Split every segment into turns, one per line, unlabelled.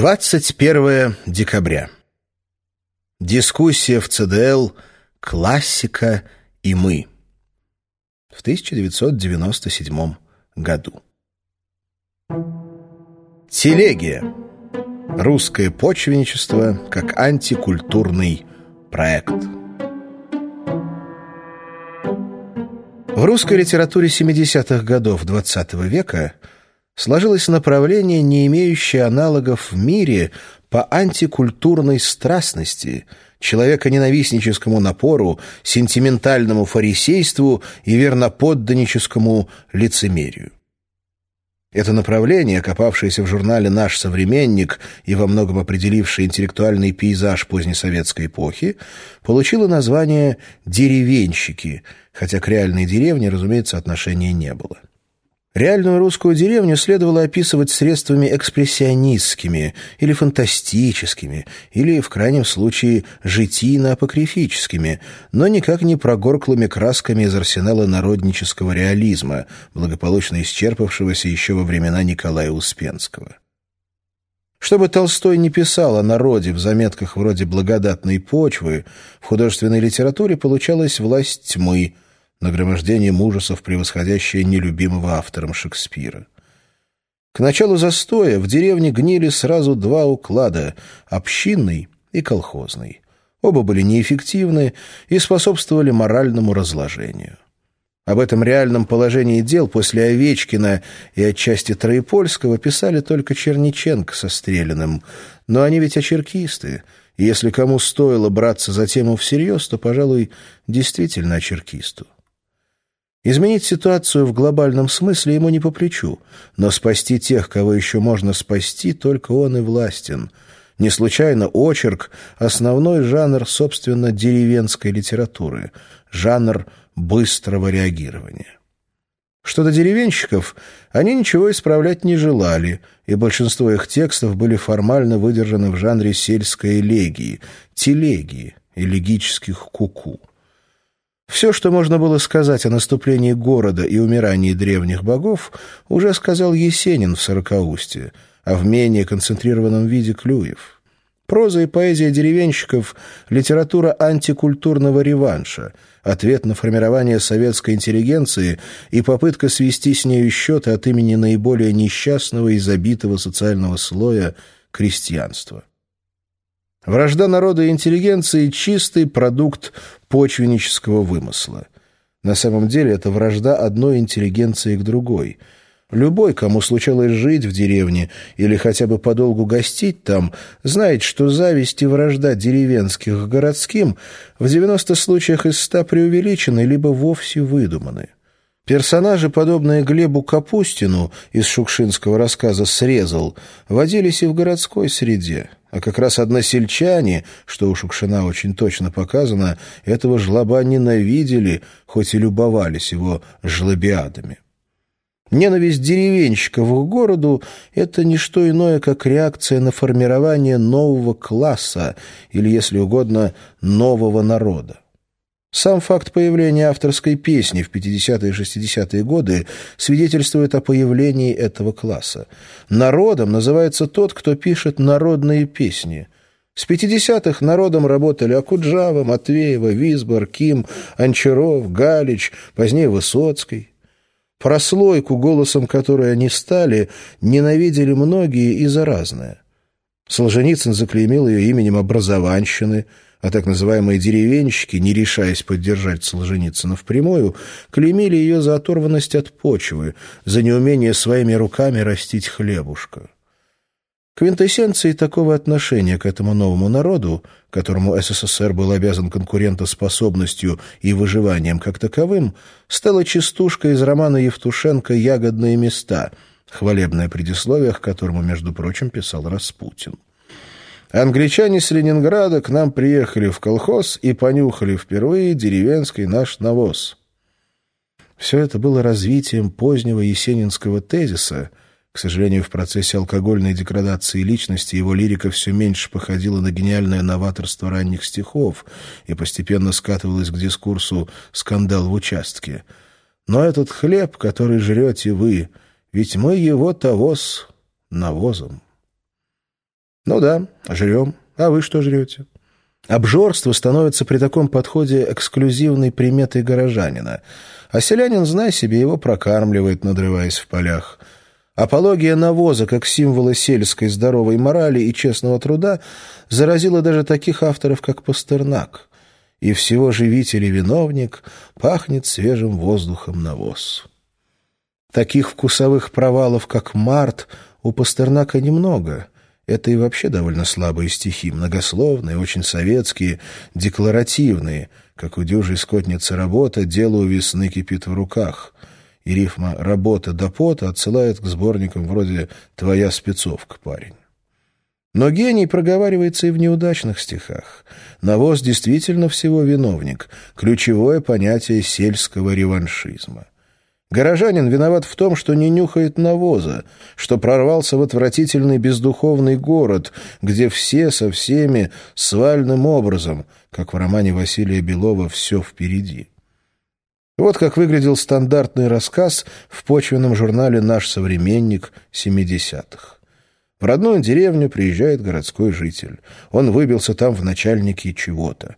21 декабря. Дискуссия в ЦДЛ «Классика и мы» в 1997 году. Телегия. Русское почвенничество как антикультурный проект. В русской литературе 70-х годов XX -го века – сложилось направление, не имеющее аналогов в мире по антикультурной страстности, человеконенавистническому напору, сентиментальному фарисейству и верноподданническому лицемерию. Это направление, копавшееся в журнале «Наш современник» и во многом определившее интеллектуальный пейзаж позднесоветской эпохи, получило название «деревенщики», хотя к реальной деревне, разумеется, отношения не было. Реальную русскую деревню следовало описывать средствами экспрессионистскими или фантастическими, или, в крайнем случае, житийно-апокрифическими, но никак не прогорклыми красками из арсенала народнического реализма, благополучно исчерпавшегося еще во времена Николая Успенского. Чтобы Толстой не писал о народе в заметках вроде «благодатной почвы», в художественной литературе получалась власть тьмы – нагромождением ужасов, превосходящее нелюбимого автором Шекспира. К началу застоя в деревне гнили сразу два уклада — общинный и колхозный. Оба были неэффективны и способствовали моральному разложению. Об этом реальном положении дел после Овечкина и отчасти Троепольского писали только Черниченко со Стреляным, но они ведь очеркисты, и если кому стоило браться за тему всерьез, то, пожалуй, действительно очеркисту. Изменить ситуацию в глобальном смысле ему не по плечу, но спасти тех, кого еще можно спасти, только он и властен. Не случайно очерк — основной жанр, собственно, деревенской литературы, жанр быстрого реагирования. Что до деревенщиков, они ничего исправлять не желали, и большинство их текстов были формально выдержаны в жанре сельской элегии, телегии, элегических куку. -ку. Все, что можно было сказать о наступлении города и умирании древних богов, уже сказал Есенин в «Сорокаусте», а в менее концентрированном виде Клюев. Проза и поэзия деревенщиков — литература антикультурного реванша, ответ на формирование советской интеллигенции и попытка свести с нею счеты от имени наиболее несчастного и забитого социального слоя крестьянства. Вражда народа и интеллигенции – чистый продукт почвеннического вымысла. На самом деле это вражда одной интеллигенции к другой. Любой, кому случалось жить в деревне или хотя бы подолгу гостить там, знает, что зависть и вражда деревенских к городским в 90 случаях из 100 преувеличены либо вовсе выдуманы. Персонажи, подобные Глебу Капустину из шукшинского рассказа «Срезал», водились и в городской среде. А как раз односельчане, что у Шукшина очень точно показано, этого жлоба ненавидели, хоть и любовались его жлобиадами. Ненависть деревенщиков к городу — это не что иное, как реакция на формирование нового класса или, если угодно, нового народа. Сам факт появления авторской песни в 50-е и 60-е годы свидетельствует о появлении этого класса. Народом называется тот, кто пишет народные песни. С 50-х народом работали Акуджава, Матвеева, Висбор, Ким, Анчаров, Галич, позднее Высоцкий. Прослойку, голосом которой они стали, ненавидели многие и за разное. Солженицын заклеймил ее именем образованщины – а так называемые деревенщики, не решаясь поддержать Солженицына впрямую, клеймили ее за оторванность от почвы, за неумение своими руками растить хлебушка. Квинтэссенцией такого отношения к этому новому народу, которому СССР был обязан конкурентоспособностью и выживанием как таковым, стала частушка из романа Евтушенко «Ягодные места», хвалебное предисловие, к которому, между прочим, писал Распутин. Англичане с Ленинграда к нам приехали в колхоз и понюхали впервые деревенский наш навоз. Все это было развитием позднего есенинского тезиса. К сожалению, в процессе алкогольной деградации личности его лирика все меньше походила на гениальное новаторство ранних стихов и постепенно скатывалась к дискурсу «скандал в участке». Но этот хлеб, который жрете вы, ведь мы его тогос навозом. Ну да, жрем. А вы что жрете? Обжорство становится при таком подходе эксклюзивной приметой горожанина, а селянин, знай себе, его прокармливает, надрываясь в полях. Апология навоза как символа сельской здоровой морали и честного труда заразила даже таких авторов, как Пастернак. И всего живитель и виновник пахнет свежим воздухом навоз. Таких вкусовых провалов, как «Март», у Пастернака немного — это и вообще довольно слабые стихи, многословные, очень советские, декларативные, как у дюжей скотницы работа, дело у весны кипит в руках. И рифма «работа до пота» отсылает к сборникам вроде «Твоя спецовка, парень». Но гений проговаривается и в неудачных стихах. Навоз действительно всего виновник, ключевое понятие сельского реваншизма. Горожанин виноват в том, что не нюхает навоза, что прорвался в отвратительный бездуховный город, где все со всеми свальным образом, как в романе Василия Белова «Все впереди». Вот как выглядел стандартный рассказ в почвенном журнале «Наш современник» 70-х. В родную деревню приезжает городской житель. Он выбился там в начальнике чего-то.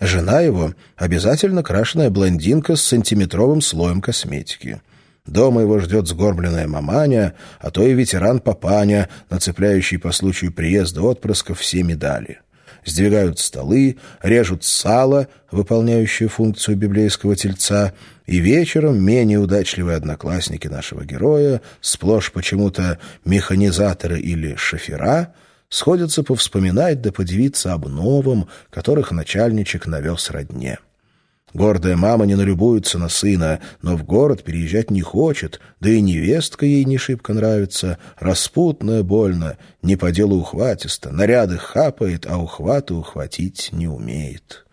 Жена его — обязательно крашеная блондинка с сантиметровым слоем косметики. Дома его ждет сгорбленная маманя, а то и ветеран-папаня, нацепляющий по случаю приезда отпрысков все медали. Сдвигают столы, режут сало, выполняющее функцию библейского тельца, и вечером менее удачливые одноклассники нашего героя, сплошь почему-то механизаторы или шофера — сходятся повспоминать да подивиться об новом, которых начальничек навез родне. Гордая мама не налюбуется на сына, но в город переезжать не хочет, да и невестка ей не шибко нравится, распутная больно, не по делу ухватиста, наряды хапает, а ухваты ухватить не умеет.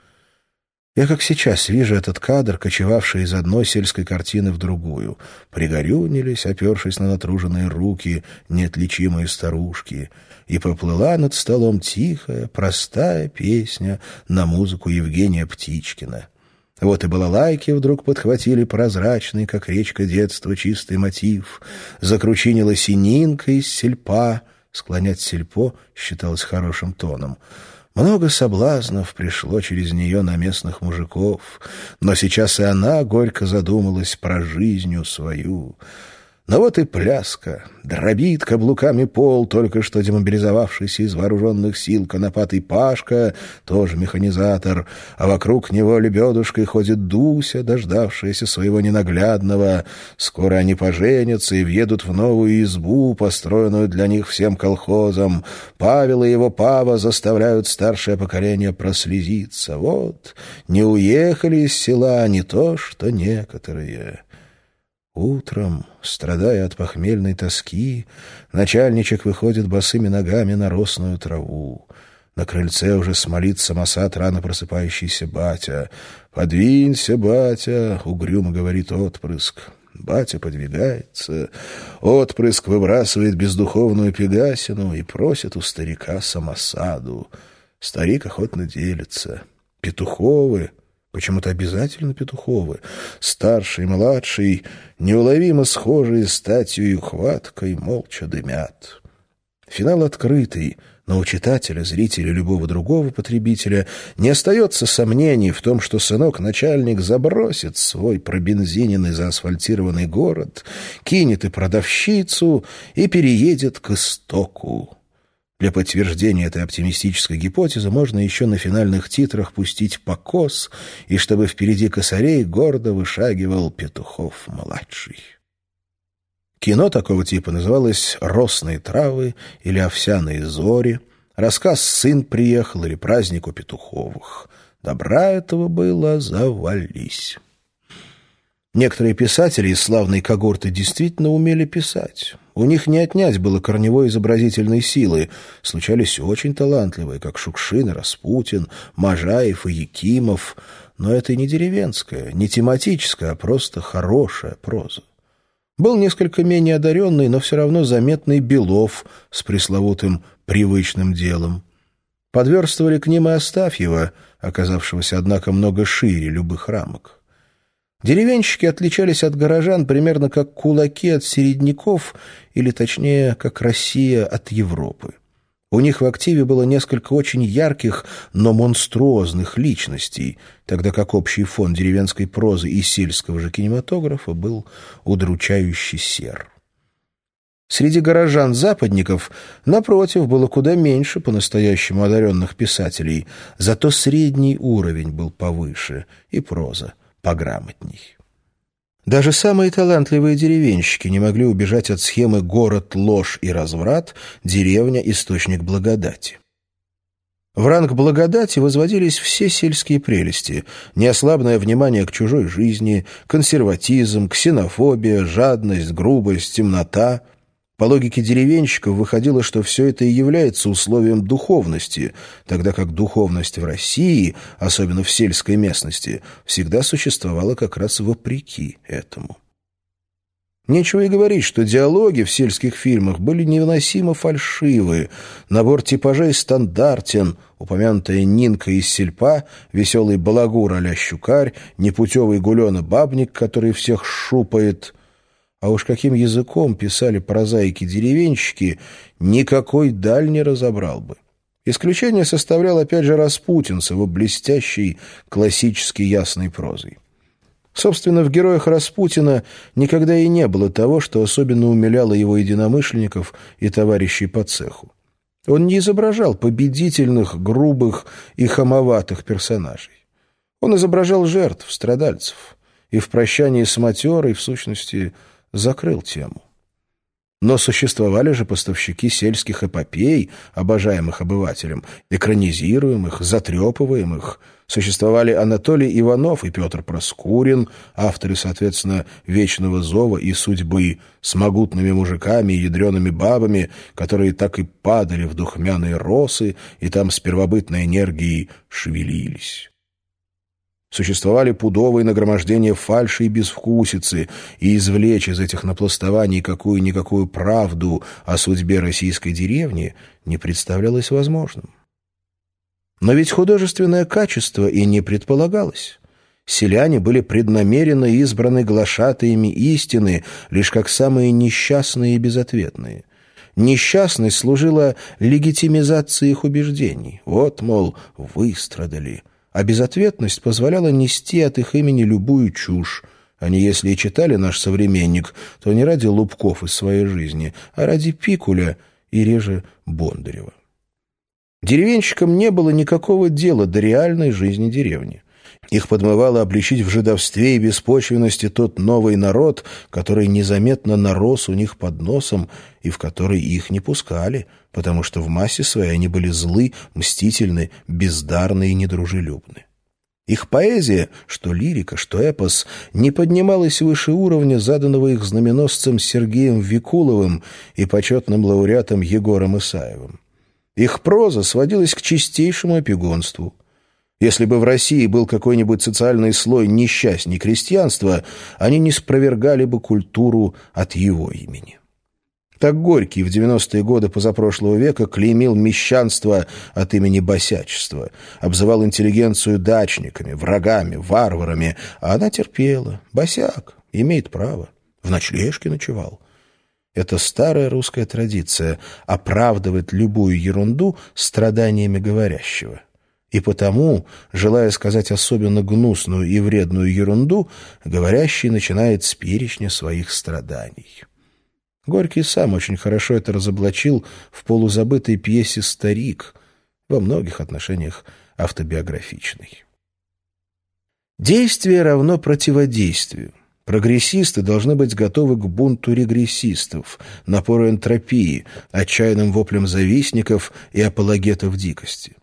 Я как сейчас вижу этот кадр, кочевавший из одной сельской картины в другую. Пригорюнились, опершись на натруженные руки, неотличимые старушки. И поплыла над столом тихая, простая песня на музыку Евгения Птичкина. Вот и балалайки вдруг подхватили прозрачный, как речка детства, чистый мотив. Закручинила сининка из сельпа. Склонять сельпо считалось хорошим тоном — много соблазнов пришло через нее на местных мужиков, но сейчас и она горько задумалась про жизнью свою — но вот и пляска. Дробит каблуками пол только что демобилизовавшийся из вооруженных сил конопатый Пашка, тоже механизатор, а вокруг него лебедушкой ходит Дуся, дождавшаяся своего ненаглядного. Скоро они поженятся и въедут в новую избу, построенную для них всем колхозом. Павел и его Пава заставляют старшее поколение прослезиться. Вот, не уехали из села не то, что некоторые... Утром, страдая от похмельной тоски, начальничек выходит босыми ногами на росную траву. На крыльце уже смолит самосад рано просыпающийся батя. «Подвинься, батя!» — угрюмо говорит отпрыск. Батя подвигается. Отпрыск выбрасывает бездуховную пегасину и просит у старика самосаду. Старик охотно делится. Петуховы Почему-то обязательно Петуховы. Старший, младший, неуловимо схожие статью и ухваткой, молча дымят. Финал открытый, но у читателя, зрителя, любого другого потребителя не остается сомнений в том, что сынок-начальник забросит свой пробензиненный заасфальтированный город, кинет и продавщицу и переедет к истоку. Для подтверждения этой оптимистической гипотезы можно еще на финальных титрах пустить покос, и чтобы впереди косарей гордо вышагивал Петухов-младший. Кино такого типа называлось «Росные травы» или «Овсяные зори», рассказ «Сын приехал» или «Праздник у Петуховых». Добра этого было завались. Некоторые писатели из славной когорты действительно умели писать. У них не отнять было корневой изобразительной силы. Случались очень талантливые, как Шукшин, Распутин, Можаев и Якимов. Но это не деревенская, не тематическая, а просто хорошая проза. Был несколько менее одаренный, но все равно заметный Белов с пресловутым «привычным делом». Подверстывали к ним и Астафьева, оказавшегося, однако, много шире любых рамок. Деревенщики отличались от горожан примерно как кулаки от середняков, или точнее, как Россия от Европы. У них в активе было несколько очень ярких, но монструозных личностей, тогда как общий фон деревенской прозы и сельского же кинематографа был удручающе сер. Среди горожан-западников, напротив, было куда меньше по-настоящему одаренных писателей, зато средний уровень был повыше и проза пограмотней. Даже самые талантливые деревенщики не могли убежать от схемы «город, ложь и разврат», «деревня, источник благодати». В ранг благодати возводились все сельские прелести, неослабное внимание к чужой жизни, консерватизм, ксенофобия, жадность, грубость, темнота — по логике деревенщиков выходило, что все это и является условием духовности, тогда как духовность в России, особенно в сельской местности, всегда существовала как раз вопреки этому. Нечего и говорить, что диалоги в сельских фильмах были невыносимо фальшивы, набор типажей стандартен, упомянутая Нинка из сельпа, веселый балагур а щукарь, непутевый гулена-бабник, который всех шупает — а уж каким языком писали прозаики-деревенщики, никакой даль не разобрал бы. Исключение составлял опять же Распутин с его блестящей классически ясной прозой. Собственно, в героях Распутина никогда и не было того, что особенно умиляло его единомышленников и товарищей по цеху. Он не изображал победительных, грубых и хамоватых персонажей. Он изображал жертв, страдальцев. И в прощании с матерой, в сущности, закрыл тему. Но существовали же поставщики сельских эпопей, обожаемых обывателем, экранизируемых, затрепываемых. Существовали Анатолий Иванов и Петр Проскурин, авторы, соответственно, «Вечного зова» и «Судьбы», с могутными мужиками и ядреными бабами, которые так и падали в духмяные росы и там с первобытной энергией шевелились. Существовали пудовые нагромождения фальши и безвкусицы, и извлечь из этих напластований какую-никакую правду о судьбе российской деревни не представлялось возможным. Но ведь художественное качество и не предполагалось. Селяне были преднамеренно избраны глашатаями истины, лишь как самые несчастные и безответные. Несчастность служила легитимизацией их убеждений. Вот, мол, выстрадали – а безответность позволяла нести от их имени любую чушь. Они, если и читали «Наш современник», то не ради лубков из своей жизни, а ради Пикуля и реже Бондарева. Деревенщикам не было никакого дела до реальной жизни деревни. Их подмывало обличить в жидовстве и беспочвенности тот новый народ, который незаметно нарос у них под носом и в который их не пускали, потому что в массе своей они были злы, мстительны, бездарны и недружелюбны. Их поэзия, что лирика, что эпос, не поднималась выше уровня, заданного их знаменосцем Сергеем Викуловым и почетным лауреатом Егором Исаевым. Их проза сводилась к чистейшему эпигонству – если бы в России был какой-нибудь социальный слой несчастней крестьянства, они не спровергали бы культуру от его имени. Так Горький в 90-е годы позапрошлого века клеймил мещанство от имени босячества, обзывал интеллигенцию дачниками, врагами, варварами, а она терпела. Босяк, имеет право. В ночлежке ночевал. Это старая русская традиция — оправдывать любую ерунду страданиями говорящего. И потому, желая сказать особенно гнусную и вредную ерунду, говорящий начинает с перечня своих страданий. Горький сам очень хорошо это разоблачил в полузабытой пьесе «Старик», во многих отношениях автобиографичной. Действие равно противодействию. Прогрессисты должны быть готовы к бунту регрессистов, напору энтропии, отчаянным воплям завистников и апологетов дикости.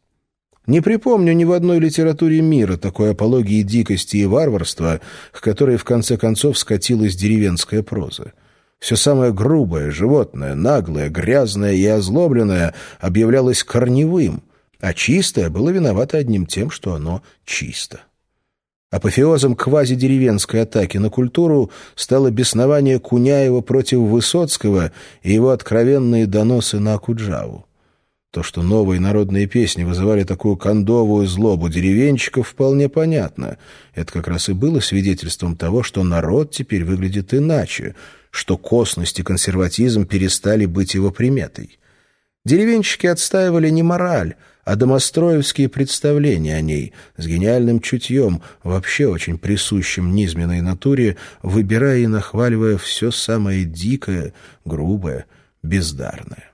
Не припомню ни в одной литературе мира такой апологии дикости и варварства, к которой в конце концов скатилась деревенская проза. Все самое грубое, животное, наглое, грязное и озлобленное объявлялось корневым, а чистое было виновато одним тем, что оно чисто. Апофеозом квазидеревенской атаки на культуру стало беснование Куняева против Высоцкого и его откровенные доносы на Акуджаву. То, что новые народные песни вызывали такую кондовую злобу деревенщиков, вполне понятно. Это как раз и было свидетельством того, что народ теперь выглядит иначе, что косность и консерватизм перестали быть его приметой. Деревенщики отстаивали не мораль, а домостроевские представления о ней, с гениальным чутьем, вообще очень присущим низменной натуре, выбирая и нахваливая все самое дикое, грубое, бездарное.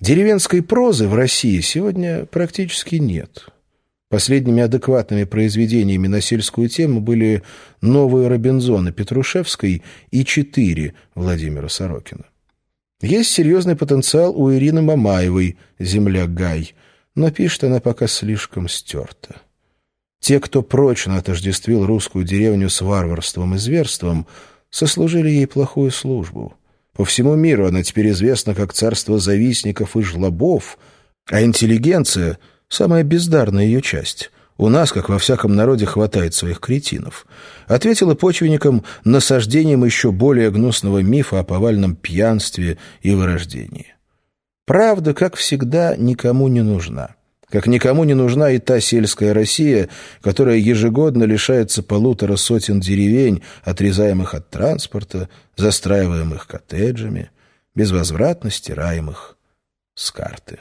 Деревенской прозы в России сегодня практически нет. Последними адекватными произведениями на сельскую тему были «Новые Робинзоны» Петрушевской и «Четыре» Владимира Сорокина. Есть серьезный потенциал у Ирины Мамаевой «Земля Гай», но пишет она пока слишком стерто. Те, кто прочно отождествил русскую деревню с варварством и зверством, сослужили ей плохую службу. По всему миру она теперь известна как царство завистников и жлобов, а интеллигенция — самая бездарная ее часть. У нас, как во всяком народе, хватает своих кретинов. Ответила почвенникам насаждением еще более гнусного мифа о повальном пьянстве и вырождении. Правда, как всегда, никому не нужна. Как никому не нужна и та сельская Россия, которая ежегодно лишается полутора сотен деревень, отрезаемых от транспорта, застраиваемых коттеджами, безвозвратно стираемых с карты.